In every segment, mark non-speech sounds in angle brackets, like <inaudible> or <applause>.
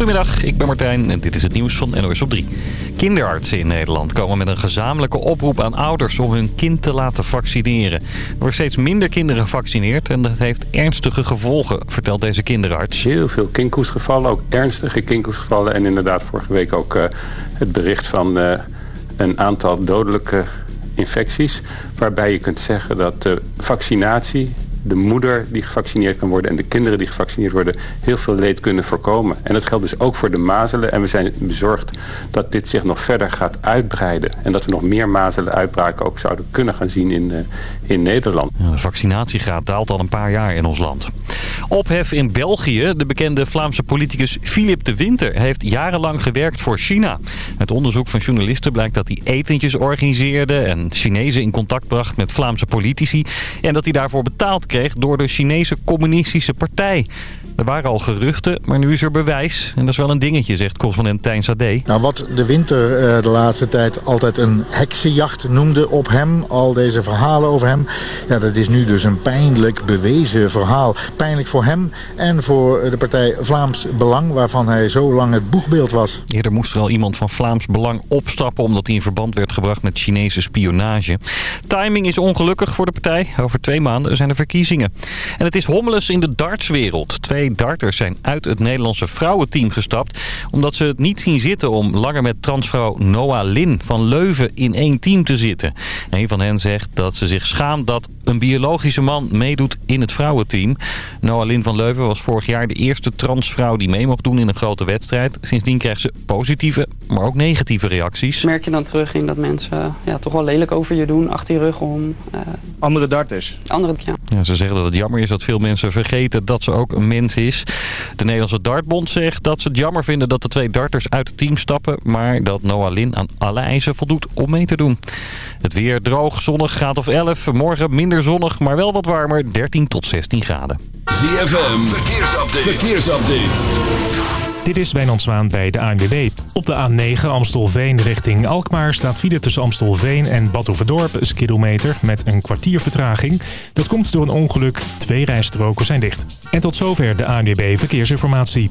Goedemiddag, ik ben Martijn en dit is het nieuws van NOS op 3. Kinderartsen in Nederland komen met een gezamenlijke oproep aan ouders om hun kind te laten vaccineren. Er worden steeds minder kinderen gevaccineerd en dat heeft ernstige gevolgen, vertelt deze kinderarts. Heel veel kinkhoestgevallen, ook ernstige kinkhoestgevallen. En inderdaad vorige week ook uh, het bericht van uh, een aantal dodelijke infecties. Waarbij je kunt zeggen dat de vaccinatie de moeder die gevaccineerd kan worden... en de kinderen die gevaccineerd worden heel veel leed kunnen voorkomen. En dat geldt dus ook voor de mazelen. En we zijn bezorgd dat dit zich nog verder gaat uitbreiden. En dat we nog meer mazelenuitbraken ook zouden kunnen gaan zien in, uh, in Nederland. De vaccinatiegraad daalt al een paar jaar in ons land. Ophef in België. De bekende Vlaamse politicus Philip de Winter heeft jarenlang gewerkt voor China. Het onderzoek van journalisten blijkt dat hij etentjes organiseerde... en Chinezen in contact bracht met Vlaamse politici... en dat hij daarvoor betaald kreeg door de Chinese communistische partij. Er waren al geruchten, maar nu is er bewijs. En dat is wel een dingetje, zegt correspondent Tijn Sade. Nou, wat de winter uh, de laatste tijd altijd een heksenjacht noemde op hem... al deze verhalen over hem... ja, dat is nu dus een pijnlijk bewezen verhaal. Pijnlijk voor hem en voor de partij Vlaams Belang... waarvan hij zo lang het boegbeeld was. Eerder moest er al iemand van Vlaams Belang opstappen... omdat hij in verband werd gebracht met Chinese spionage. Timing is ongelukkig voor de partij. Over twee maanden zijn er verkiezingen. En het is hommeles in de dartswereld. Twee darters zijn uit het Nederlandse vrouwenteam gestapt... omdat ze het niet zien zitten om langer met transvrouw Noah Lin van Leuven in één team te zitten. Een van hen zegt dat ze zich schaamt dat een biologische man meedoet in het vrouwenteam. Noah Lin van Leuven was vorig jaar de eerste transvrouw die mee mocht doen in een grote wedstrijd. Sindsdien krijgt ze positieve, maar ook negatieve reacties. Merk je dan terug in dat mensen ja, toch wel lelijk over je doen, achter je rug om... Uh... Andere darters? Andere, ja. ja. Ze zeggen dat het jammer is dat veel mensen vergeten dat ze ook een mens is. De Nederlandse Dartbond zegt dat ze het jammer vinden dat de twee darters uit het team stappen... maar dat Noah Lin aan alle eisen voldoet om mee te doen. Het weer droog, zonnig, graad of 11. Morgen minder zonnig, maar wel wat warmer, 13 tot 16 graden. ZFM, verkeersupdate. verkeersupdate. Dit is Wijnand Zwaan bij de ANWB. Op de A9 Amstelveen richting Alkmaar staat file tussen Amstelveen en Badhoevedorp 6 kilometer met een kwartier vertraging. Dat komt door een ongeluk. Twee rijstroken zijn dicht. En tot zover de ANWB Verkeersinformatie.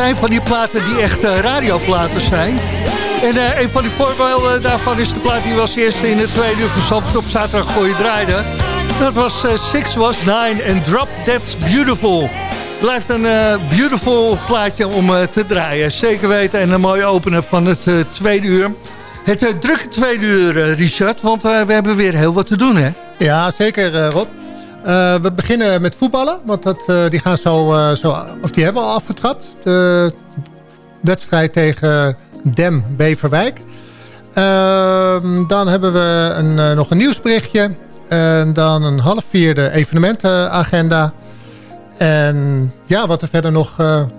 Zijn van die platen die echt uh, radioplaten zijn. En uh, een van die voorbeelden daarvan is de plaat die was eerst in het tweede uur van op zaterdag voor je draaide. Dat was Six Was Nine en Drop That's Beautiful. Blijft een beautiful plaatje om te draaien. Zeker weten en een mooie opener van het tweede uur. Het drukke tweede uur, Richard, want we hebben weer heel wat te doen, hè? Ja, zeker, Rob. Uh, we beginnen met voetballen, want dat, uh, die gaan zo, uh, zo, of die hebben al afgetrapt. De wedstrijd tegen Dem Beverwijk. Ehm, dan hebben we een, nog een nieuwsberichtje. En dan een half vierde evenementenagenda. En ja, wat er verder nog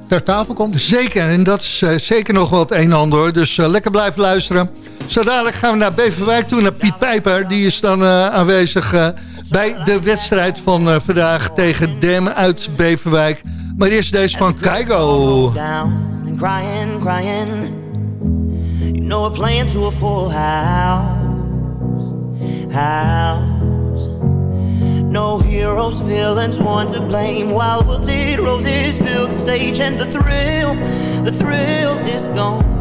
ter tafel komt. Zeker, en dat is zeker nog wat een en ander. Dus lekker blijven luisteren. Zo dadelijk gaan we naar Beverwijk toe, naar Piet Pijper. Die is dan aanwezig bij de wedstrijd van uh, vandaag tegen Dem uit Beverwijk. Maar eerst deze van Keigo. You know we're playing to a full house. House. No heroes, villains, one to blame. While wilted roses fill the stage and the thrill, the thrill is gone.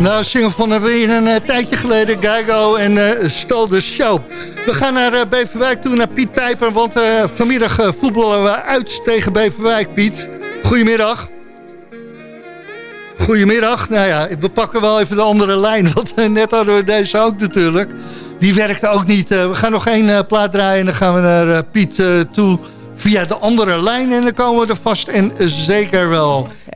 Nou, single van een eh, tijdje geleden, Geigo en eh Stal de Show. We gaan naar eh, Beverwijk toe, naar Piet Pijper, want vanmiddag voetballen we uit tegen Beverwijk, Piet. Goedemiddag. Goedemiddag. Nou ja, we pakken wel even de andere lijn, <laughs> want net hadden we deze ook natuurlijk. Die werkte ook niet. We gaan nog één plaat draaien en dan gaan we naar Piet toe via de andere lijn. En dan komen we er vast en zeker wel.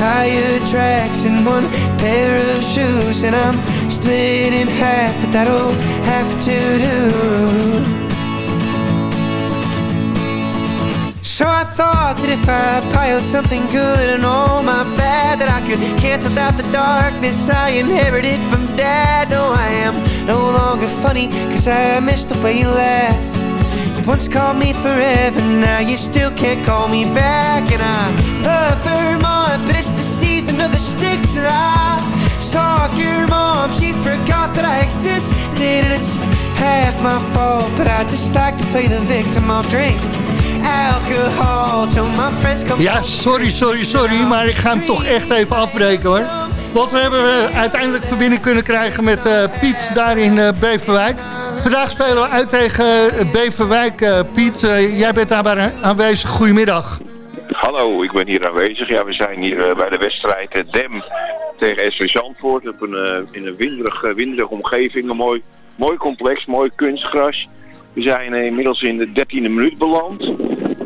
tire tracks and one pair of shoes, and I'm split in half, but that'll have to do. So I thought that if I piled something good and all my bad That I could cancel out the darkness I inherited from dad. No, I am no longer funny Cause I miss the way you laugh. You once called me forever Now you still can't call me back. And I love Vermont But it's the season of the sticks And I saw your mom She forgot that I existed And it's half my fault But I just like to play the victim I'll drink alcohol till my friends come Ja, sorry, sorry, sorry, maar ik ga hem toch echt even afbreken hoor. Want we hebben eh, uiteindelijk verbinding kunnen krijgen met eh, Piet daar in eh, Beverwijk. Vandaag spelen we uit tegen eh, Beverwijk. Piet, jij bent daar aanwezig. Goedemiddag. Hallo, ik ben hier aanwezig. Ja, we zijn hier eh, bij de wedstrijd eh, Dem tegen SV Zandvoort. Op een, eh, in een winderig, winderige omgeving. Een mooi, mooi complex, mooi kunstgras. We zijn inmiddels in de dertiende minuut beland.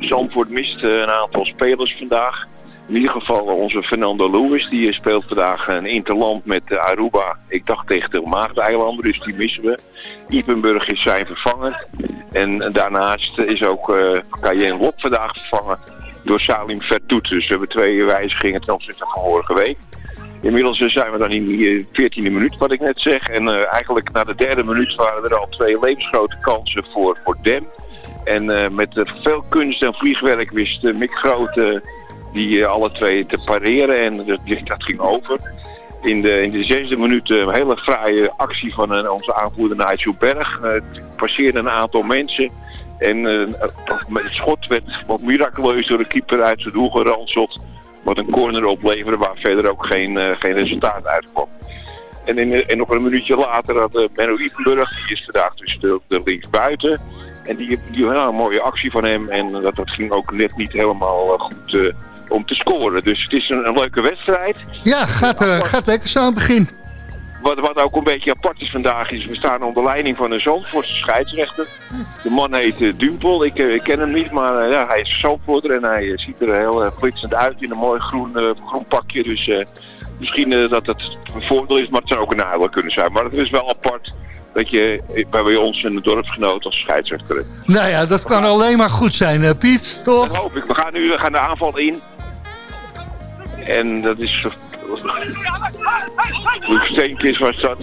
Zandvoort mist een aantal spelers vandaag. In ieder geval onze Fernando Lewis. Die speelt vandaag een interland met Aruba. Ik dacht tegen de Maagdeilanden, dus die missen we. Ipenburg is zijn vervanger. En daarnaast is ook uh, Cayenne Lop vandaag vervangen door Salim Vertoet. Dus we hebben twee wijzigingen ten opzichte van vorige week. Inmiddels eh, zijn we dan in die veertiende minuut, wat ik net zeg. En uh, eigenlijk na de derde minuut waren er al twee levensgrote kansen voor, voor Dem. En met veel kunst en vliegwerk wist Mick Groot die alle twee te pareren. En dat, dat ging over. In de, in de zesde minuut een hele fraaie actie van onze aanvoerder Nigel Berg. passeerde een aantal mensen. En het schot werd wat miraculeus door de keeper uit zijn doel geranseld wat een corner opleverde waar verder ook geen, eh, geen resultaat uitkwam. En, in, en nog een minuutje later had uh, Menno Ipenburg, die is vandaag tussen de, de linksbuiten. En die, die had een mooie actie van hem en dat, dat ging ook net niet helemaal goed om te scoren. Dus het is een, een leuke wedstrijd. Ja, gaat, gaat lekker zo aan het begin. Wat, wat ook een beetje apart is vandaag is, we staan onder leiding van een Zandvoortse scheidsrechter. De man heet uh, Dumpel, ik, ik, ken hem niet, maar uh, ja, hij is Zandvoorter en hij ziet er heel flitsend uit in een mooi groen, groen pakje. Dus misschien dat het een voordeel is, maar het zou ook een nadeel kunnen zijn. Maar het is wel apart dat je bij ons in het dorpsgenoot als scheidsrechter hebt. Nou ja, dat kan alleen maar goed zijn, Piet, toch? Dat hoop ik. We gaan nu we gaan de aanval in. En dat is hoe steentjes was dat.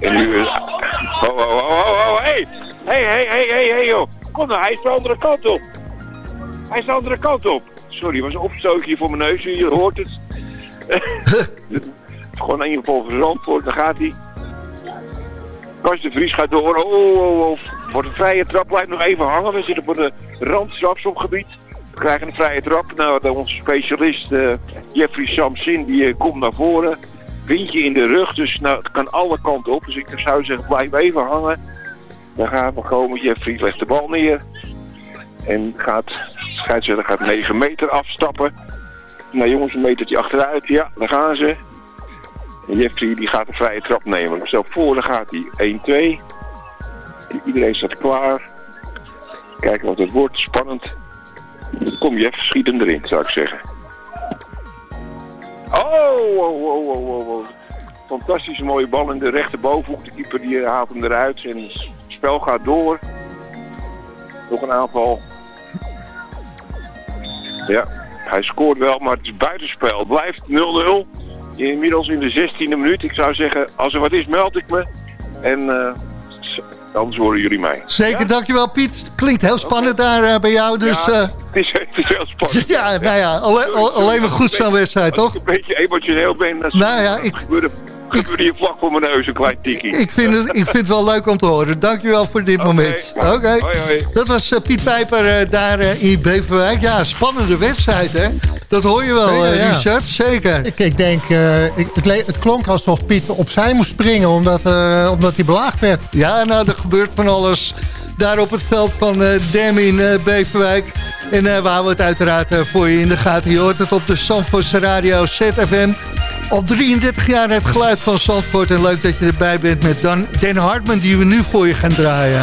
En nu is... Oh, oh, oh, oh, hey! Hey, hey, hey, hey, hey, joh. Kom nou, hij is de andere kant op. Hij is de andere kant op. Sorry, was een opstootje voor mijn neus. Je hoort het. <laughs> Gewoon een geval verzand daar gaat hij. Kast de Vries gaat door. Oh, oh, oh. Wordt een vrije trap, blijft nog even hangen. We zitten op de rand strafschopgebied. We krijgen een vrije trap. Nou, onze specialist uh, Jeffrey Samsin, die uh, komt naar voren. Windje in de rug, dus nou, het kan alle kanten op. Dus ik zou zeggen, blijf even hangen. Dan gaan we komen. Jeffrey legt de bal neer. En gaat, scheidsrechter gaat 9 meter afstappen. Nou jongens, een metertje achteruit. Ja, daar gaan ze. En Jeffrey die gaat een vrije trap nemen. Stel voor, gaat hij 1-2. Iedereen staat klaar. Kijken wat het wordt. Spannend. Kom je, schiet hem erin, zou ik zeggen. Oh, oh, oh, oh, oh. Fantastische mooie bal in de rechterbovenhoek. De keeper die haalt hem eruit en het spel gaat door. Nog een aanval. Ja, hij scoort wel, maar het is buitenspel. Het blijft 0-0. Inmiddels in de 16e minuut. Ik zou zeggen, als er wat is, meld ik me. En uh, anders horen jullie mij. Zeker, ja? dankjewel Piet. Klinkt heel spannend daar uh, bij jou. Dus, ja, uh... het, is, het, is, heel spannend. <laughs> ja, nou ja, alleen, alleen maar goed zo'n wedstrijd, toch? Als ik een beetje emotioneel ben, dan nou ja, ik... gebeurde, gebeurde hier vlak voor mijn neus een klein tikkie. Ik vind, het, ik vind het wel leuk om te horen. Dankjewel voor dit okay. moment. Oké. Okay. Dat was uh, Piet Pijper daar in Beverwijk. Ja, spannende wedstrijd, hè? Dat hoor je wel, Zeker, ja. Richard. Zeker. Ik, ik denk, ik, het, het, klonk alsof Piet opzij moest springen omdat, omdat hij belaagd werd. Ja, nou, er gebeurt van alles daar op het veld van uh, Dem in uh, Beverwijk. En uh, we houden het uiteraard voor je in de gaten. Je hoort het op de Zandvoortse radio ZFM. Al 33 jaar het geluid van Zandvoort. En leuk dat je erbij bent met Dan, Dan Hartman die we nu voor je gaan draaien.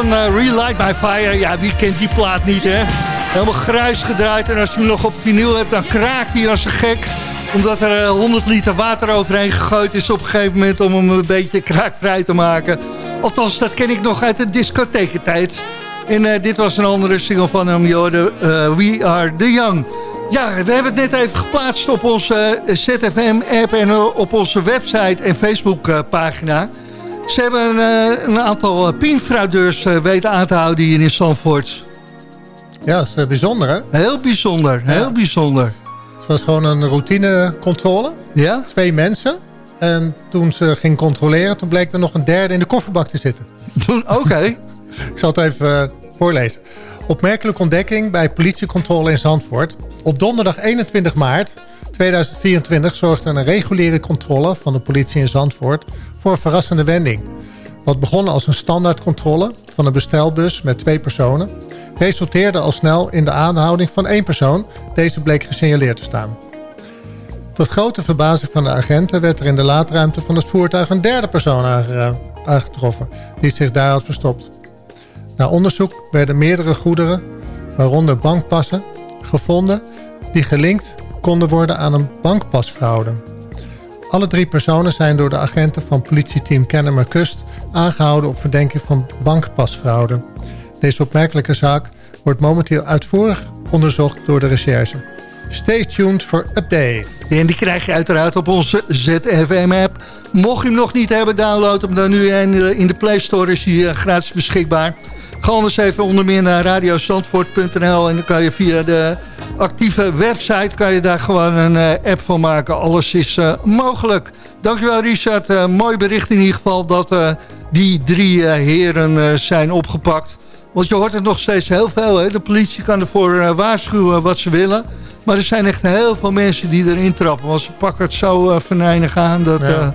Van uh, Relight My Fire. Ja, wie kent die plaat niet, hè? Helemaal gruis gedraaid. En als je hem nog op vinyl hebt, dan kraakt hij als een gek. Omdat er 100 liter water overheen gegooid is op een gegeven moment... om hem een beetje kraakvrij te maken. Althans, dat ken ik nog uit de discothekentijd. En uh, dit was een andere single van hem, We Are The Young. Ja, we hebben het net even geplaatst op onze ZFM-app... en op onze website en Facebook-pagina... Ze hebben een, een aantal pinfraudeurs weten aan te houden hier in Zandvoort. Ja, dat is bijzonder hè? Heel bijzonder, heel bijzonder. Het was gewoon een routinecontrole. Ja? Twee mensen. En toen ze ging controleren, toen bleek er nog een derde in de kofferbak te zitten. Oké. <laughs> Ik zal het even voorlezen. Opmerkelijke ontdekking bij politiecontrole in Zandvoort. Op donderdag 21 maart 2024 zorgde een reguliere controle van de politie in Zandvoort voor een verrassende wending. Wat begon als een standaardcontrole van een bestelbus met twee personen... resulteerde al snel in de aanhouding van één persoon. Deze bleek gesignaleerd te staan. Tot grote verbazing van de agenten werd er in de laadruimte van het voertuig... een derde persoon aangetroffen die zich daar had verstopt. Na onderzoek werden meerdere goederen, waaronder bankpassen, gevonden... die gelinkt konden worden aan een bankpasfraude. Alle drie personen zijn door de agenten van politieteam Kennemer Kust aangehouden op verdenking van bankpasfraude. Deze opmerkelijke zaak wordt momenteel uitvoerig onderzocht door de recherche. Stay tuned for updates. En die krijg je uiteraard op onze ZFM-app. Mocht je hem nog niet hebben, download hem dan nu. En in de Play Store is hij eh, gratis beschikbaar. Ga anders even onder meer naar radiozandvoort.nl en dan kan je via de actieve website kan je daar gewoon een uh, app van maken. Alles is uh, mogelijk. Dankjewel Richard. Uh, mooi bericht in ieder geval dat die drie heren zijn opgepakt. Want je hoort het nog steeds heel veel. Hè? De politie kan ervoor waarschuwen wat ze willen. Maar er zijn echt heel veel mensen die erin trappen. Want ze pakken het zo venijnig aan dat... Ja.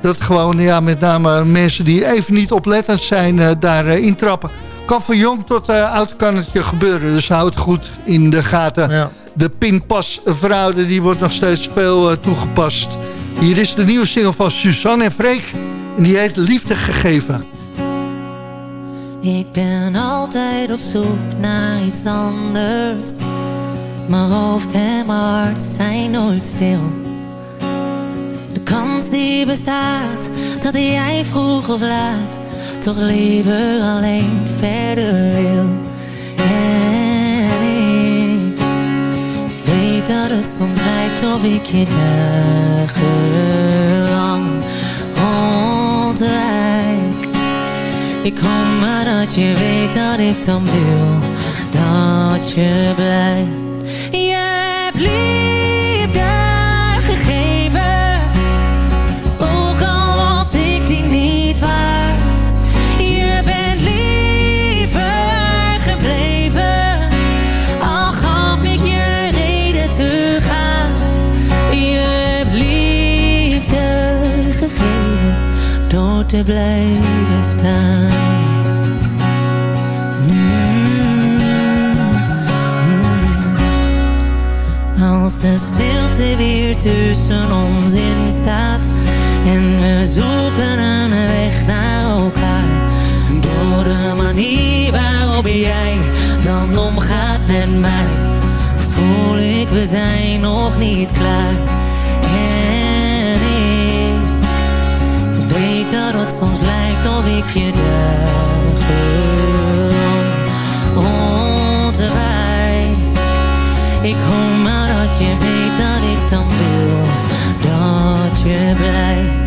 dat gewoon ja, met name mensen die even niet oplettend zijn daar intrappen kan van jong tot uh, oud kan het je gebeuren. Dus houd goed in de gaten. Ja. De pinpasfraude die wordt nog steeds veel uh, toegepast. Hier is de nieuwe single van Suzanne en Freek. En die heet Liefde Gegeven. Ik ben altijd op zoek naar iets anders. Mijn hoofd en mijn hart zijn nooit stil. De kans die bestaat dat jij vroeg of laat toch liever alleen verder wil. En ik weet dat het soms lijkt of ik je dagenlang ontwijk. Ik hoop maar dat je weet dat ik dan wil dat je blijft. Te blijven staan. Als de stilte weer tussen ons in staat en we zoeken een weg naar elkaar. Door de manier waarop jij dan omgaat met mij, voel ik we zijn nog niet klaar. Soms lijkt of ik je dagenlang ontwijk. Ik hoop maar dat je weet dat ik dan wil dat je blijft.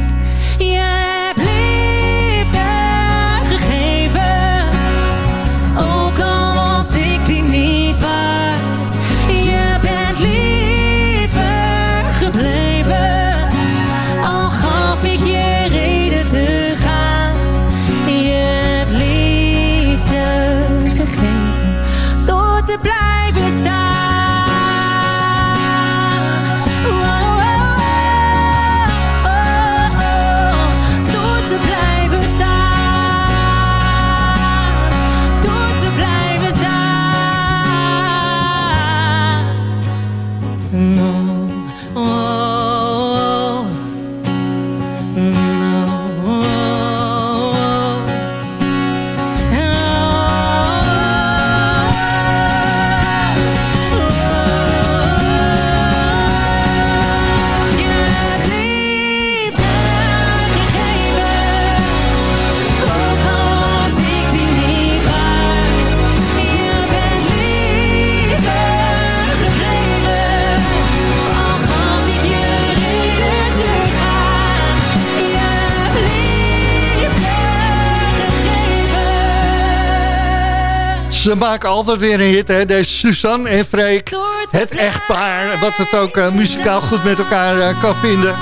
Ze maken altijd weer een hit, hè? Deze Suzanne en Freek. Het echtpaar, wat het ook uh, muzikaal goed met elkaar uh, kan vinden.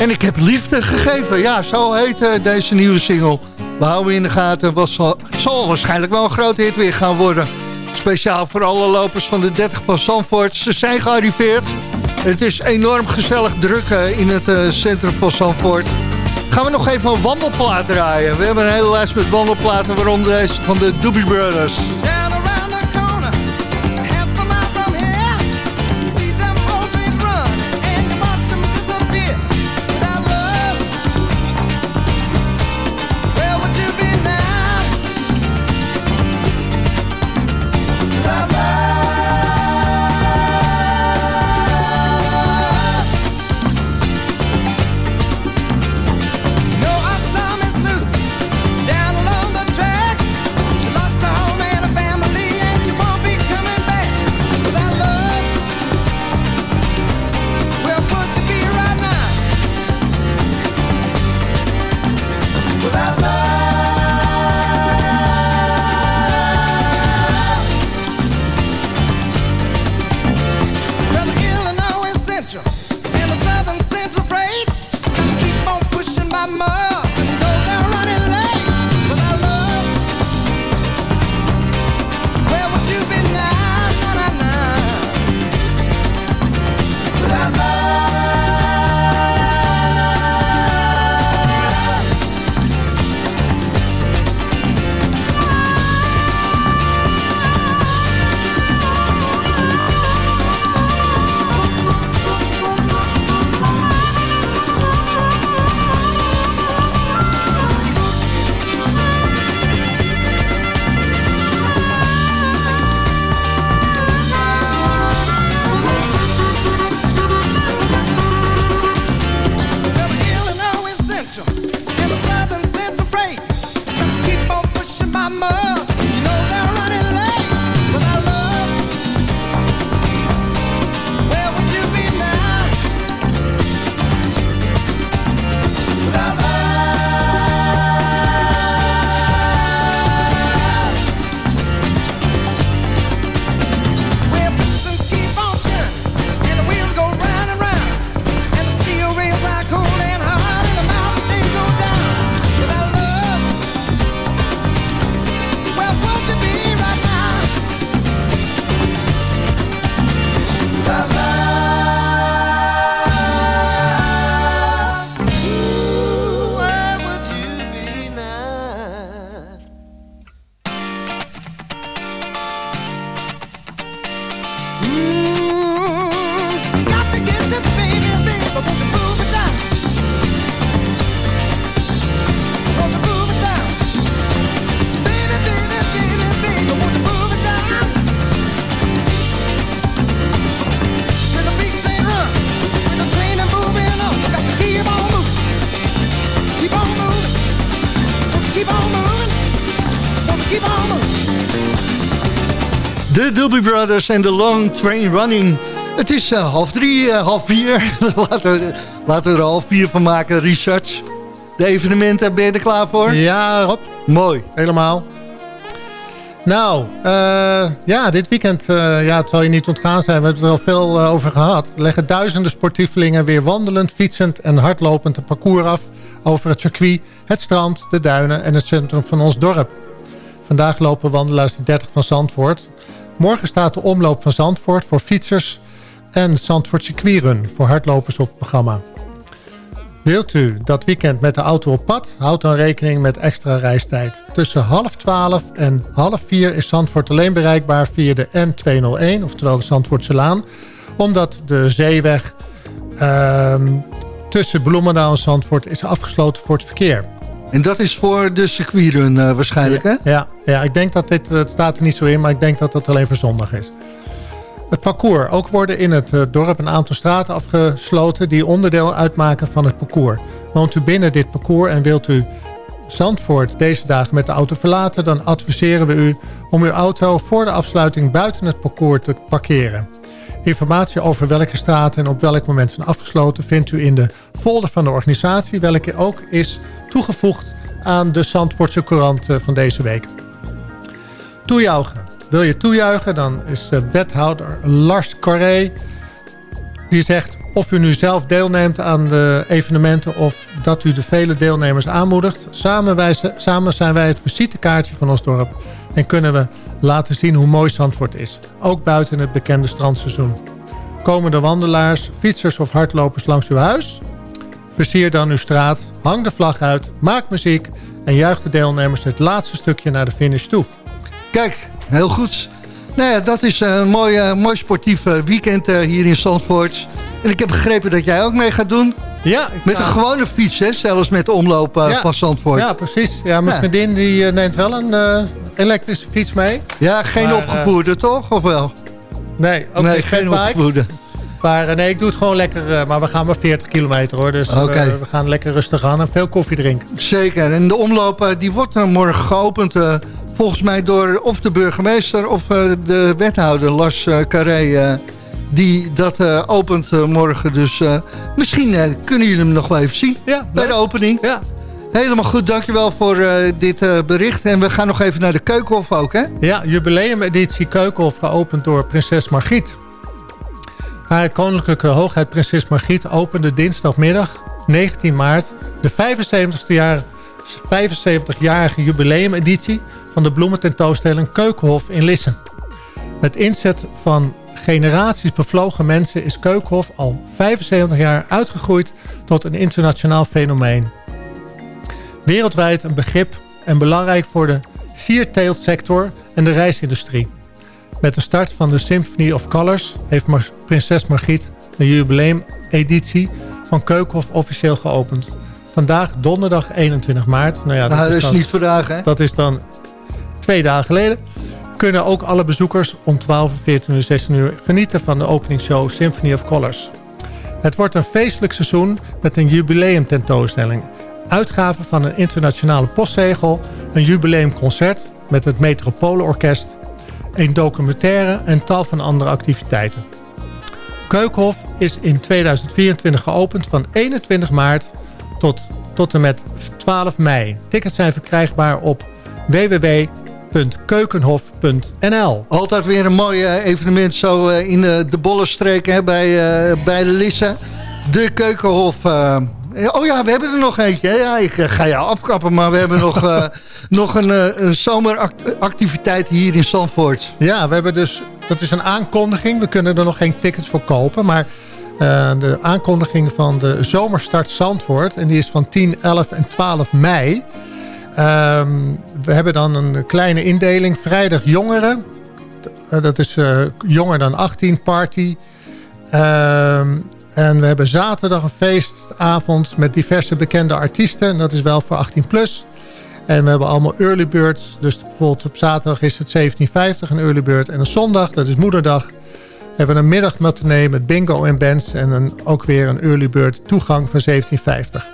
En ik heb liefde gegeven. Ja, zo heet uh, deze nieuwe single. We houden in de gaten. Was, zal, zal waarschijnlijk wel een grote hit weer gaan worden. Speciaal voor alle lopers van de 30 van Zandvoort. Ze zijn gearriveerd. Het is enorm gezellig druk in het centrum van Zandvoort. Gaan we nog even een wandelplaat draaien. We hebben een hele lijst met wandelplaten, waaronder deze van de Doobie Brothers. De Doobie Brothers en de Long Train Running. Het is uh, half drie, uh, half vier. <laughs> laten, we, laten we er half vier van maken, research. De evenementen, ben je er klaar voor? Ja, Rob. Mooi. Helemaal. Nou, uh, ja, dit weekend, ja, het zal je niet ontgaan zijn. We hebben het er al veel over gehad. Leggen duizenden sportievelingen weer wandelend, fietsend en hardlopend het parcours af... over het circuit, het strand, de duinen en het centrum van ons dorp. Vandaag lopen wandelaars de 30 van Zandvoort. Morgen staat de omloop van Zandvoort voor fietsers en Zandvoort circuitrun voor hardlopers op het programma. Wilt u dat weekend met de auto op pad? Houd dan rekening met extra reistijd. Tussen half twaalf en half vier is Zandvoort alleen bereikbaar via de N201, oftewel de Zandvoortse Laan. Omdat de zeeweg uh, tussen Bloemendaal en Zandvoort is afgesloten voor het verkeer. En dat is voor de circuitrun uh, waarschijnlijk, hè? Ja, ja, ik denk dat dit, het staat er niet zo in, maar ik denk dat dat alleen voor zondag is. Het parcours. Ook worden in het uh, dorp een aantal straten afgesloten die onderdeel uitmaken van het parcours. Woont u binnen dit parcours en wilt u Zandvoort deze dagen met de auto verlaten... dan adviseren we u om uw auto voor de afsluiting buiten het parcours te parkeren. Informatie over welke straten en op welk moment zijn afgesloten... vindt u in de folder van de organisatie, welke ook is toegevoegd aan de Zandvoortse Courant eh, van deze week. Toejougen. wil je toejuichen, dan is wethouder Lars Corré... die zegt of u nu zelf deelneemt aan de evenementen... of dat u de vele deelnemers aanmoedigt. Samen, samen zijn wij het visitekaartje van ons dorp... en kunnen we laten zien hoe mooi Zandvoort is. Ook buiten het bekende strandseizoen. Komen de wandelaars, fietsers of hardlopers langs uw huis? Versier dan uw straat, hang de vlag uit, maak muziek... en juich de deelnemers het laatste stukje naar de finish toe. Kijk, heel goed. Nou ja, dat is een mooi, uh, mooi sportief uh, weekend uh, hier in Zandvoort. En ik heb begrepen dat jij ook mee gaat doen. Ja. Met een gewone fiets, hè? zelfs met de omloop ja. van Zandvoort. Ja, precies. Ja, mijn ja. vriendin die, neemt wel een elektrische fiets mee. Ja, geen maar, opgevoerde toch? Of wel? Nee, ook nee, geen opgevoerde. Maar nee, ik doe het gewoon lekker. maar we gaan maar 40 kilometer hoor. Dus okay. we, we, gaan lekker rustig aan en veel koffie drinken. Zeker. En de omloop die wordt morgen geopend volgens mij door of de burgemeester of de wethouder Lars Carré... Die dat opent morgen. Dus misschien kunnen jullie hem nog wel even zien ja, bij de opening. Ja. Helemaal goed, dankjewel voor dit bericht. En we gaan nog even naar de Keukenhof ook, hè? Ja, jubileumeditie Keukenhof geopend door prinses Margriet. Haar koninklijke hoogheid prinses Margriet opende dinsdagmiddag 19 maart... de 75 jaar 75-jarige jubileumeditie van de bloemententoonstelling Keukenhof in Lisse. Met inzet van generaties bevlogen mensen is Keukenhof al 75 jaar uitgegroeid tot een internationaal fenomeen. Wereldwijd een begrip en belangrijk voor de sierteeltsector en de reisindustrie. Met de start van de Symphony of Colors heeft prinses Margriet de jubileumeditie van Keukenhof officieel geopend. Vandaag donderdag 21 maart. Nou ja, dat, nou, is, dat is dan, niet vandaag hè? Dat is dan twee dagen geleden. Kunnen ook alle bezoekers om 12, 14 uur, 16 uur genieten van de openingsshow Symphony of Colors. Het wordt een feestelijk seizoen met een jubileumtentoonstelling. Uitgaven van een internationale postzegel, een jubileumconcert met het Metropolenorkest, een documentaire en tal van andere activiteiten. Keukenhof is in 2024 geopend van 21 maart tot, tot en met 12 mei. Tickets zijn verkrijgbaar op www.keukenhof.nl. Altijd weer een mooi evenement zo in de Bollenstreek bij, bij Lisse. De Keukenhof. Oh ja, we hebben er nog eentje. Ja, ik ga je afkappen, maar we hebben nog, uh, <laughs> nog een, een zomeractiviteit hier in Zandvoort. Ja, we hebben dus, dat is een aankondiging. We kunnen er nog geen tickets voor kopen, maar... Uh, de aankondiging van de zomerstart Zandvoort. En die is van 10, 11 en 12 mei. Um, we hebben dan een kleine indeling. Vrijdag jongeren. Uh, dat is jonger dan 18 party. En we hebben zaterdag een feestavond met diverse bekende artiesten. En dat is wel voor 18 plus. En we hebben allemaal early. Dus bijvoorbeeld op zaterdag is het 1750 een early bird. En op zondag, dat is moederdag, hebben we een middagmatinee met bingo en bands. En een, ook weer een early bird toegang van 1750.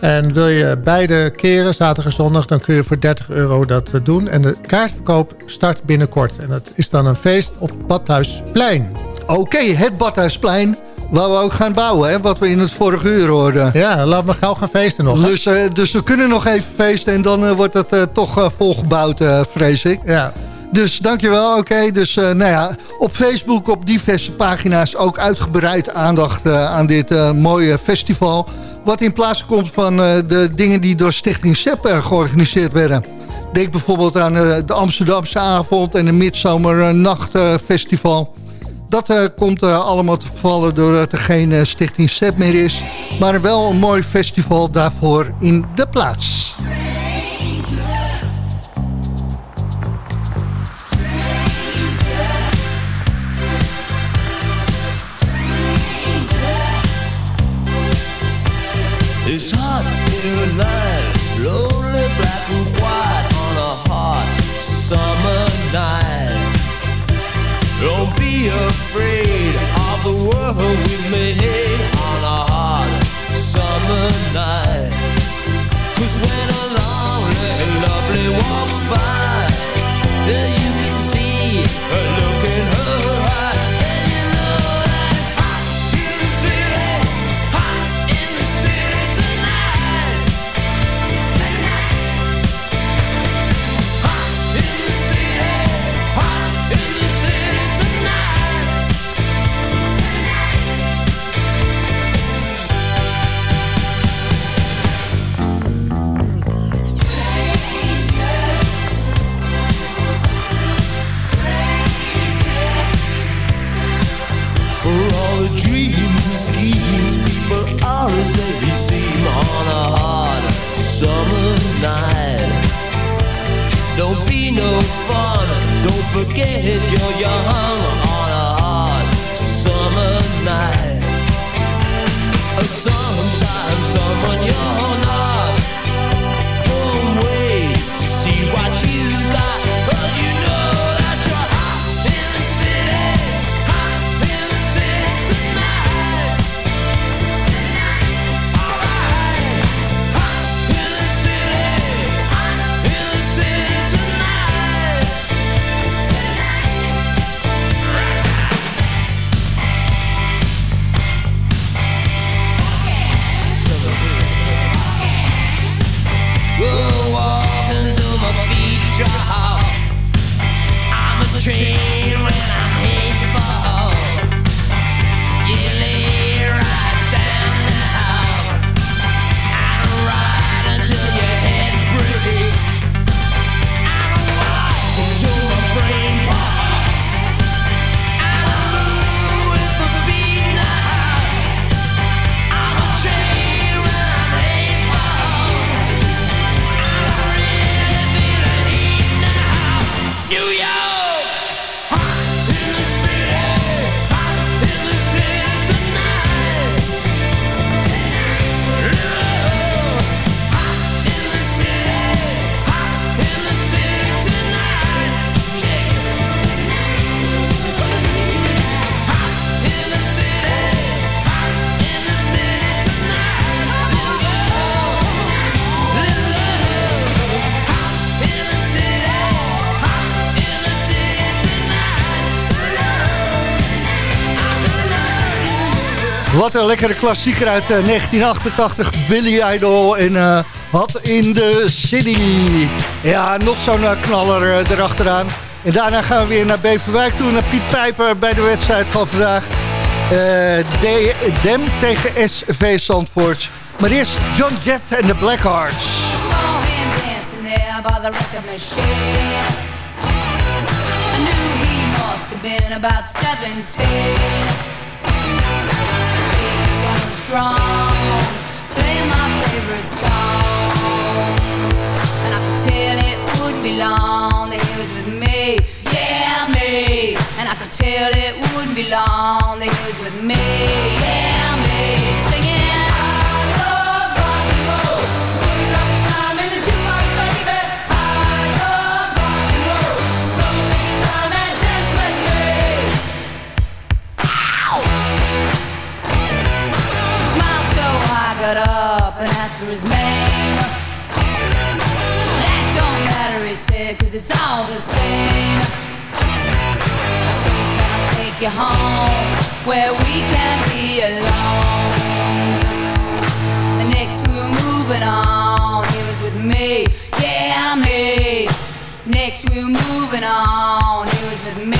En wil je beide keren, zaterdag en zondag, dan kun je voor 30 euro dat doen. En de kaartverkoop start binnenkort. En dat is dan een feest op Badhuisplein. Oké, het Badhuisplein. Waar we ook gaan bouwen, hè? wat we in het vorige uur hoorden. Ja, laten we gauw gaan feesten nog. Dus, uh, dus we kunnen nog even feesten en dan uh, wordt het uh, toch volgebouwd, vrees ik. Ja. Dus dankjewel, oké. Okay. Dus nou ja, op Facebook, op diverse pagina's ook uitgebreid aandacht aan dit mooie festival. Wat in plaats komt van de dingen die door Stichting SEP georganiseerd werden. Denk bijvoorbeeld aan de Amsterdamse avond en de Midzomernachtfestival. Dat uh, komt uh, allemaal te vallen doordat er geen uh, stichting SEP meer is. Maar wel een mooi festival daarvoor in de plaats. Afraid of the world we made on a hot summer night. as they seem on a hot summer night. Don't be no fun, don't forget you're young on a hot summer night. Lekkere klassieker uit eh, 1988. Billy Idol en eh Hot in the City. Ja, nog zo'n eh, knaller eh, erachteraan. En daarna gaan we weer naar Beverwijk toe. Naar Piet Pijper bij de wedstrijd van vandaag. Eh, de, Dem tegen SV Zandvoort. Maar eerst John Jett en de Blackhearts. I knew he must have been about 17. Tell it wouldn't be long. That he was with me. Yeah me. And I could tell it wouldn't be long. The Hills with me, yeah, Got up and ask for his name. That don't matter, he said, cause it's all the same. I said, can I take you home where we can be alone? And next we were moving on, he was with me, yeah, me. Next we were moving on, he was with me,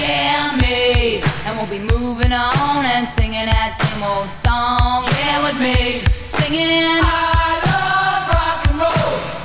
yeah, me. And we'll be moving on and singing that same old song, yeah, with me. Singing. I love rock and roll.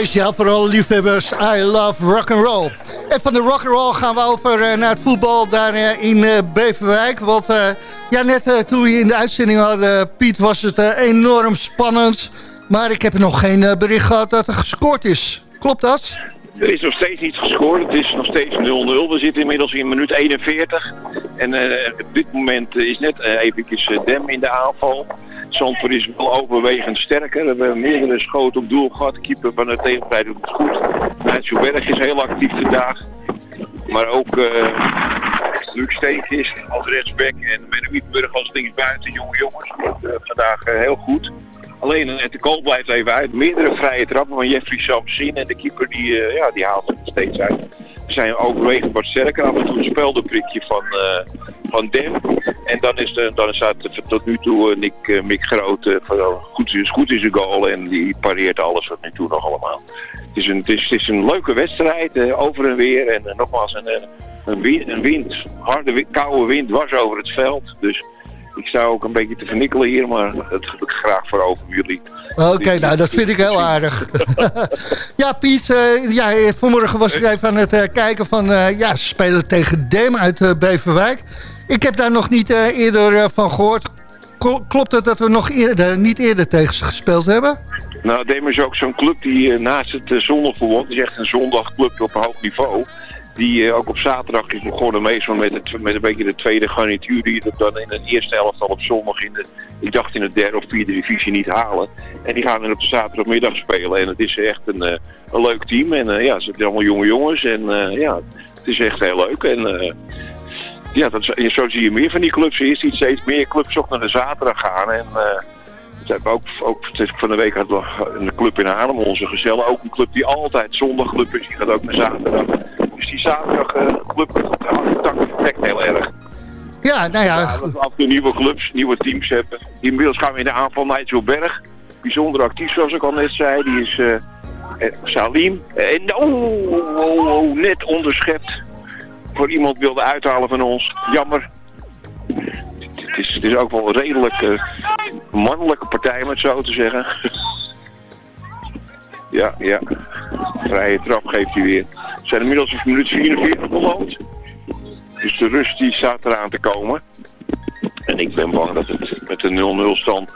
Speciaal voor alle liefhebbers, I love rock and roll. En van de rock and roll gaan we over eh, naar het voetbal daar eh, in eh, Beverwijk. Want ja, net toen we in de uitzending hadden, Piet, was het enorm spannend. Maar ik heb nog geen bericht gehad dat er gescoord is. Klopt dat? Er is nog steeds niet gescoord. Het is nog steeds 0-0. We zitten inmiddels in minuut 41. En op dit moment is net uh, eventjes Dem in de aanval. Zandvoort is wel overwegend sterker. We hebben meerdere schoten op doel gehad. Keeper van de tegenpartij doet het goed. Nigel Berg is heel actief vandaag. Maar ook Luc Steenkist als rechtsback en Menno Wietenburg als linksbuiten. Jonge jongens. vandaag heel goed. Alleen de goal blijft even uit. Meerdere vrije trappen van Jeffrey Samsin. En de keeper die, uh, ja, die haalt het steeds uit. We zijn overwegend wat sterker. Af en toe een speldenprikje van, uh, van Dem. En dan, is de, dan staat tot nu toe uh, Nick, Mick Groot goed, is, goed in zijn goal. En die pareert alles tot nu toe nog allemaal. Het is een, het is, het is een leuke wedstrijd. over en weer. En nogmaals een, een, een wind. Harde, koude wind was over het veld. Dus ik zou ook een beetje te vernikkelen hier, maar dat heb ik graag voor over jullie. Oké, nou dat vind ik heel aardig. <laughs> ja, Piet, uh, ja, vanmorgen was ik even aan het uh, kijken van, uh, ja, ze spelen tegen Dem uit Beverwijk. Ik heb daar nog niet eerder van gehoord. Klopt het dat we nog eerder, niet eerder tegen ze gespeeld hebben? Nou, Dem is ook zo'n club die naast het het is echt een zondagclubje op een hoog niveau die uh, ook op zaterdag is begonnen meestal met, met een beetje de tweede garnituur die het dan in de eerste helft al op zondag in de, ik dacht in de derde of vierde divisie niet halen. En die gaan dan op de zaterdagmiddag spelen. En het is echt een, uh, een leuk team. En uh, ja, ze zijn allemaal jonge jongens. En ja, het is echt heel leuk. En ja, dat, zo zie je meer van die clubs. Eerst iets steeds meer clubs ook naar de zaterdag gaan. En we hebben ook, ook van de week hadden we een club in Haarlem, onze gezellen. Ook een club die altijd zondagclub is. Die gaat ook naar zaterdag. Dus die zaterdag uh, trekt heel erg. Ja, nou ja. ja dat we af en nieuwe clubs, nieuwe teams hebben. Inmiddels gaan we in de aanval Nigel Berg. Bijzonder actief zoals ik al net zei. Die is uh, Salim. En oh, oh, oh, net onderschept. Voor iemand wilde uithalen van ons. Jammer het is, ook wel een redelijk uh, mannelijke partij, om het zo te zeggen. <laughs> ja, ja. Vrije trap geeft hij weer. We zijn inmiddels een minuut 44 beloond. Dus de rust die staat eraan te komen. En ik ben bang dat het met de 0-0 stand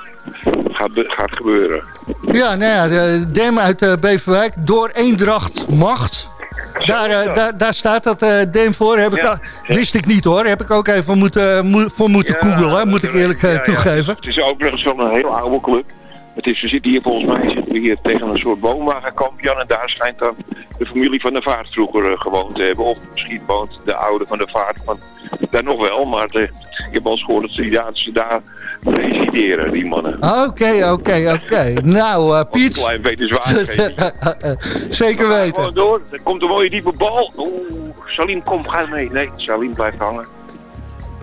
gaat, gaat gebeuren. Ja, nou ja, de Dem uit uh, Beverwijk door Eendracht Macht daar, uh, daar, daar, staat dat uh, Dem voor. Heb ik wist ik niet hoor. Heb ik ook even moeten, mo voor moeten ja, googlen, moet ik eerlijk toegeven. Het is overigens wel een heel oude club. Het is, we zitten hier volgens mij zitten we hier tegen een soort boomwagenkamp, Jan. En daar schijnt dan de familie van de vaart vroeger uh, gewoond te hebben. Of misschien woont de oude van de vaart van, daar nog wel. Maar de, ik heb al gehoord dat ze, ja, ze daar resideren, die mannen. Oké, oké, oké. Nou, uh, Piet. Een klein beetje zwaar. <laughs> Zeker weten. Gewoon door. Er komt een mooie diepe bal. Oeh, Salim, kom, ga mee. Nee, Salim blijft hangen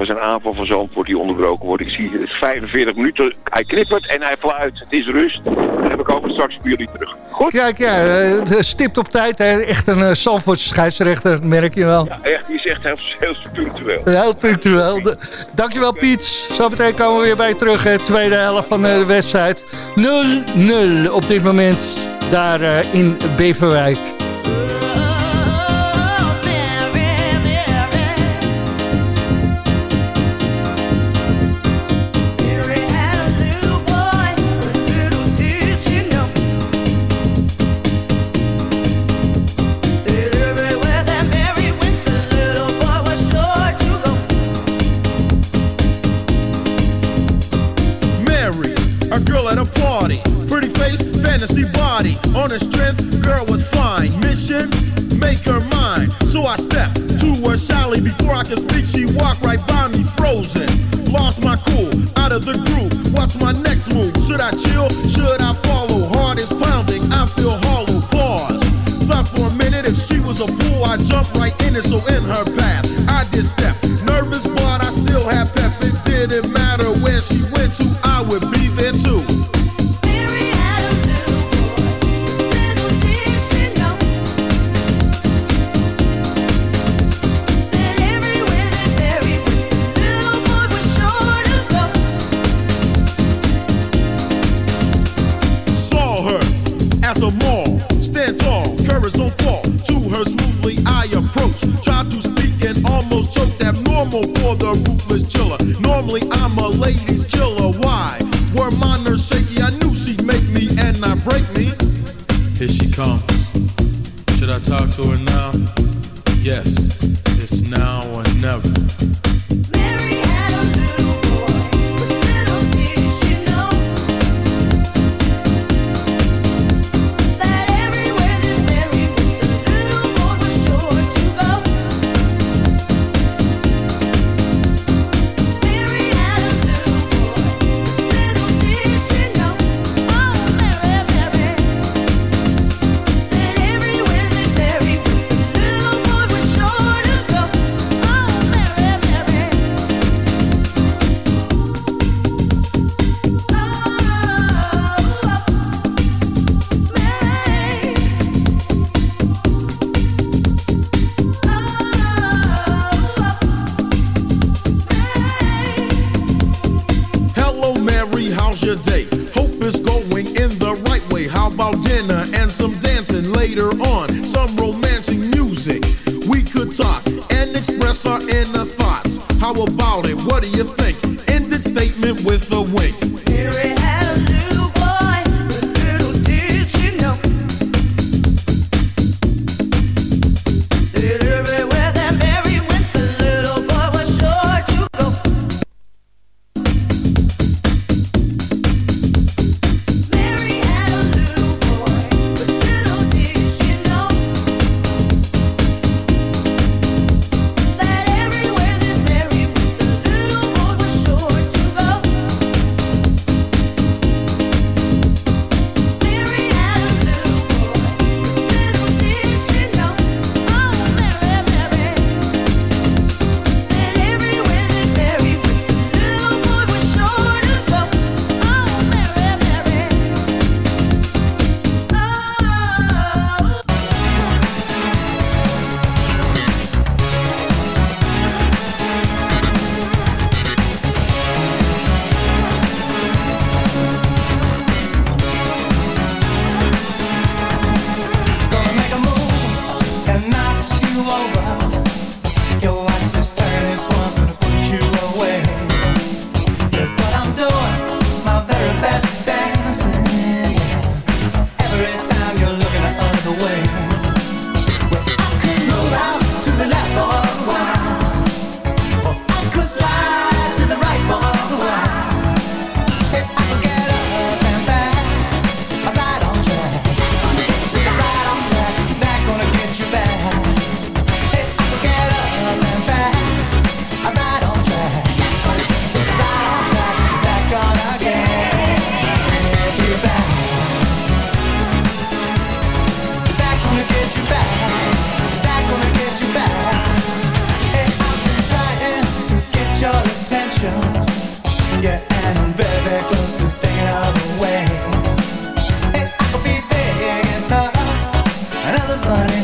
was een aanval van Zandvoort die onderbroken wordt. Ik zie het 45 minuten. Hij knippert en hij fluit. Het is rust. Dan heb ik over straks voor jullie terug. Goed? Kijk, ja, uh, stipt op tijd. Hè. Echt een uh, Zandvoortse scheidsrechter, merk je wel. Ja, echt. Die is echt heel, heel punctueel. Heel punctueel. Dankjewel Piet. Zometeen komen we weer bij je terug. Hè. Tweede helft van de wedstrijd. 0-0 op dit moment daar in Beverwijk. Fantasy body. On her strength, girl was fine. Mission, make her mine. So I stepped to her shyly. Before I could speak, she walked right by me, frozen. Lost my cool, out of the group. What's my next move? Should I chill? Should I follow? Heart is pounding, I feel hollow. Pause. Thought for a minute if she was a fool, I jumped right in it, so in her path. I did step. Nervous, but I still had pep. It didn't matter where she went to, I would be there too. or not.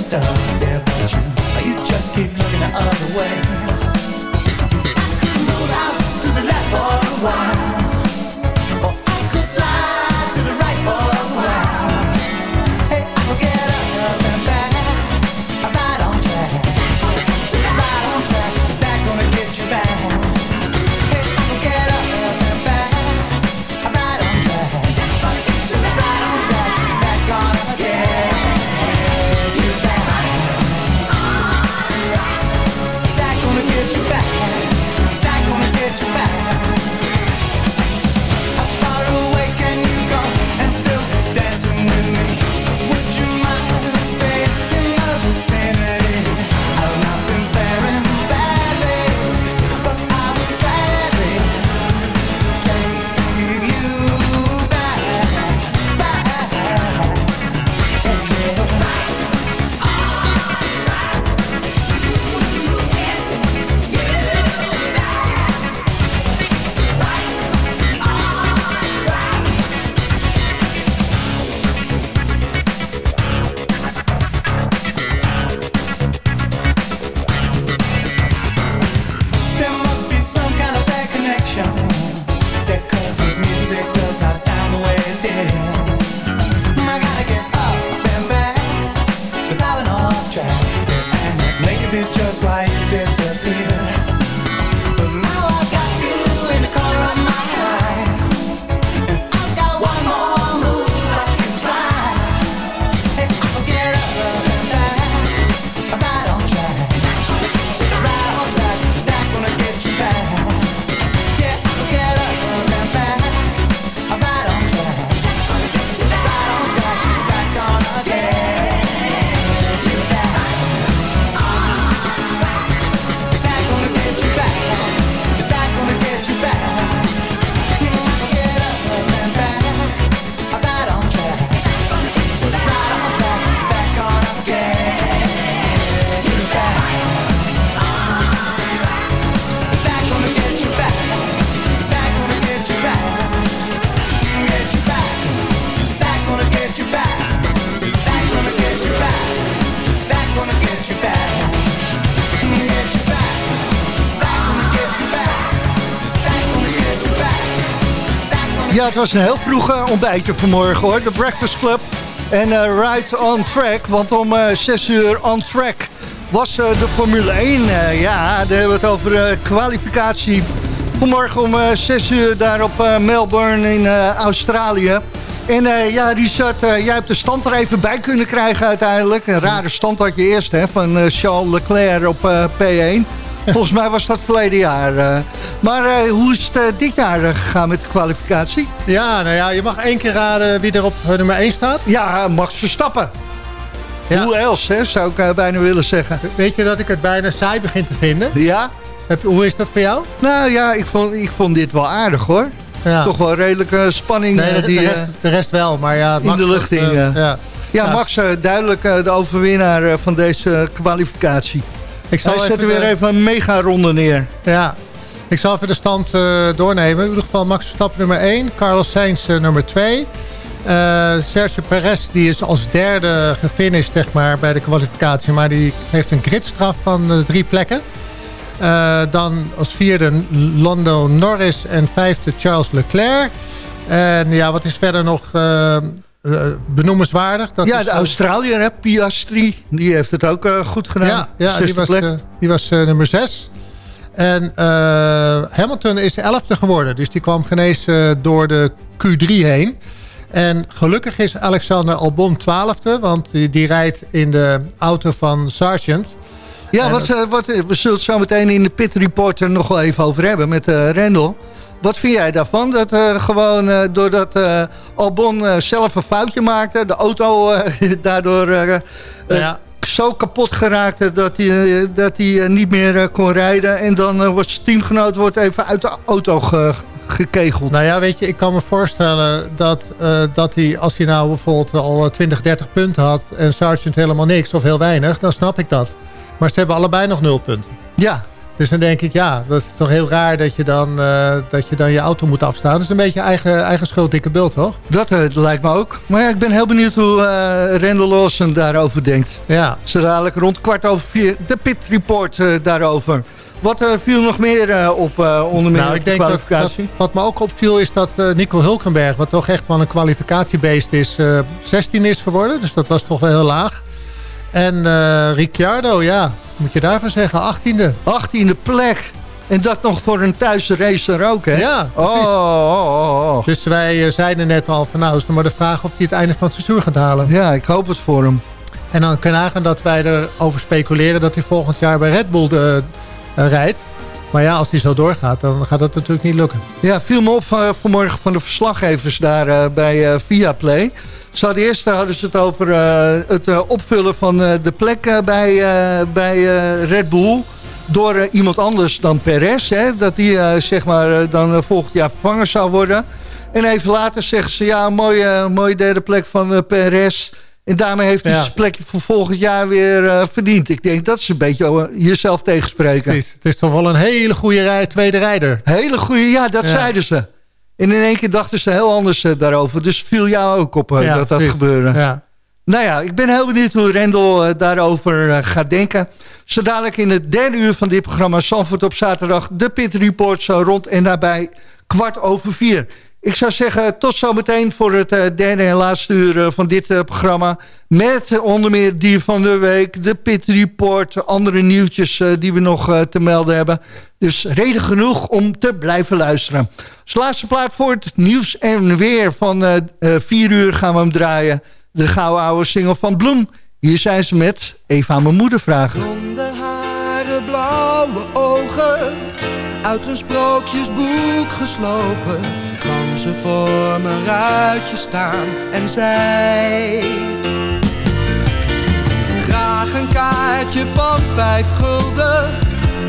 stop there, but you, you just keep looking the other way. Het was een heel vroeg ontbijtje vanmorgen hoor. De Breakfast Club en uh, Right on Track. Want om uh, 6 uur on track was de Formule 1. ja, daar hebben we het over kwalificatie. Vanmorgen om 6 uur daar op Melbourne in Australië. En ja, Richard, jij hebt de stand er even bij kunnen krijgen uiteindelijk. Een rare stand had je eerst hè, van Charles Leclerc op P1. <laughs> Volgens mij was dat verleden jaar. Maar uh, hoe is het uh, dit jaar gegaan met de kwalificatie? Ja, nou ja, je mag één keer raden wie er op nummer 1 staat. Ja, Max Verstappen. Ja. Hoe else, hè, zou ik bijna willen zeggen. Weet je dat ik het bijna saai begin te vinden? Ja. Heb, hoe is dat voor jou? Nou ja, ik vond, ik vond dit wel aardig hoor. Ja. Toch wel redelijke spanning. Nee, de, die, de, rest, de rest wel, maar ja... Max in de lucht ja. Ja, Max duidelijk de overwinnaar van deze kwalificatie. Ik zal Hij zet er weer even een mega ronde neer. Ja, ik zal even de stand uh, doornemen. In ieder geval Max Verstappen nummer 1. Carlos Sainz uh, nummer 2. Uh, eh, Sergio Perez die is als derde gefinished zeg maar, bij de kwalificatie. Maar die heeft een gridstraf van drie plekken. dan als vierde Lando Norris en vijfde Charles Leclerc. En ja, wat is verder nog benoemenswaardig. Dat ja, de Australiër, Piastri, die heeft het ook uh, goed gedaan. Ja, ja die was, uh, die was nummer 6. En Hamilton is de elfde geworden. Dus die kwam genezen door de Q3 heen. En gelukkig is Alexander Albon twaalfde. Want die, die rijdt in de auto van Sargent. Ja, wat, wat, we zullen het zo meteen in de pit reporter nog wel even over hebben met uh, Rendel. Wat vind jij daarvan? Dat uh, gewoon uh, doordat uh, Albon zelf een foutje maakte... de auto <laughs> daardoor ja. Zo kapot geraakte dat hij, dat hij niet meer kon rijden... en dan wordt zijn teamgenoot wordt even uit de auto ge gekegeld. Nou ja, weet je, ik kan me voorstellen dat, dat hij... als hij nou bijvoorbeeld al 20, 30 punten had... en Sargent helemaal niks of heel weinig, dan snap ik dat. Maar ze hebben allebei nog nul punten. Ja, dus dan denk ik, ja, dat is toch heel raar dat je dan, uh, dat je, dan je auto moet afstaan. Dat is een beetje eigen, eigen schuld, dikke beeld, toch? Dat uh, lijkt me ook. Maar ja, ik ben heel benieuwd hoe uh, Randall Lawson daarover denkt. Ja. Zo dadelijk rond kwart over vier de Pit Report daarover. Wat viel nog meer op onder meer nou, ik denk dat, dat, wat me ook opviel is dat Nico Hulkenberg... wat toch echt wel een kwalificatiebeest is, 16 is geworden. Dus dat was toch wel heel laag. En Ricciardo, ja, moet je daarvan zeggen? 18e. 18e plek. En dat nog voor een thuisracer ook, hè? Ja, precies. Oh, oh, oh, dus wij uh, zeiden net al van nou, is nog maar de vraag of hij het einde van het seizoen gaat halen. Ja, ik hoop het voor hem. En dan kun je nagaan dat wij erover speculeren dat hij volgend jaar bij Red Bull de, uh, rijdt. Maar ja, als hij zo doorgaat, dan gaat dat natuurlijk niet lukken. Ja, viel me op uh, vanmorgen van de verslaggevers daar bij Viaplay. Ze hadden eerst hadden ze het over uh, het uh, opvullen van de plek bij, bij Red Bull door iemand anders dan Perez. Hè, dat die zeg maar, dan volgend jaar vervangen zou worden. En even later zeggen ze, ja, mooie, mooie derde plek van Perez. En daarmee heeft hij ja. zijn plekje voor volgend jaar weer verdiend. Ik denk dat is een beetje jezelf tegenspreken. Precies. Het is toch wel een hele goede rij, tweede rijder. Hele goede, ja, dat ja. zeiden ze. En in één keer dachten ze heel anders uh, daarover. Dus viel jou ook op ja, dat dat gebeurde. Ja. Nou ja, ik ben heel benieuwd hoe Rendel uh, daarover gaat denken. Zo dadelijk in het derde uur van dit programma... Zandvoort op zaterdag, de Pit Report zo rond en daarbij kwart over vier. Ik zou zeggen, tot zometeen voor het uh, derde en laatste uur uh, van dit uh, programma. Met onder meer die van de week, de Pit Report, andere nieuwtjes die we nog te melden hebben. Dus reden genoeg om te blijven luisteren. Als laatste plaat voor het nieuws en weer van vier uur gaan we hem draaien. De gouden oude single van Bloem. Hier zijn ze met aan mijn moeder vragen. Blonde haren, blauwe ogen uit een sprookjesboek geslopen ze voor mijn ruitje staan en zei Graag een kaartje van vijf gulden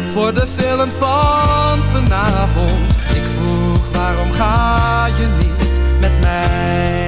voor de film van vanavond. Ik vroeg waarom ga je niet met mij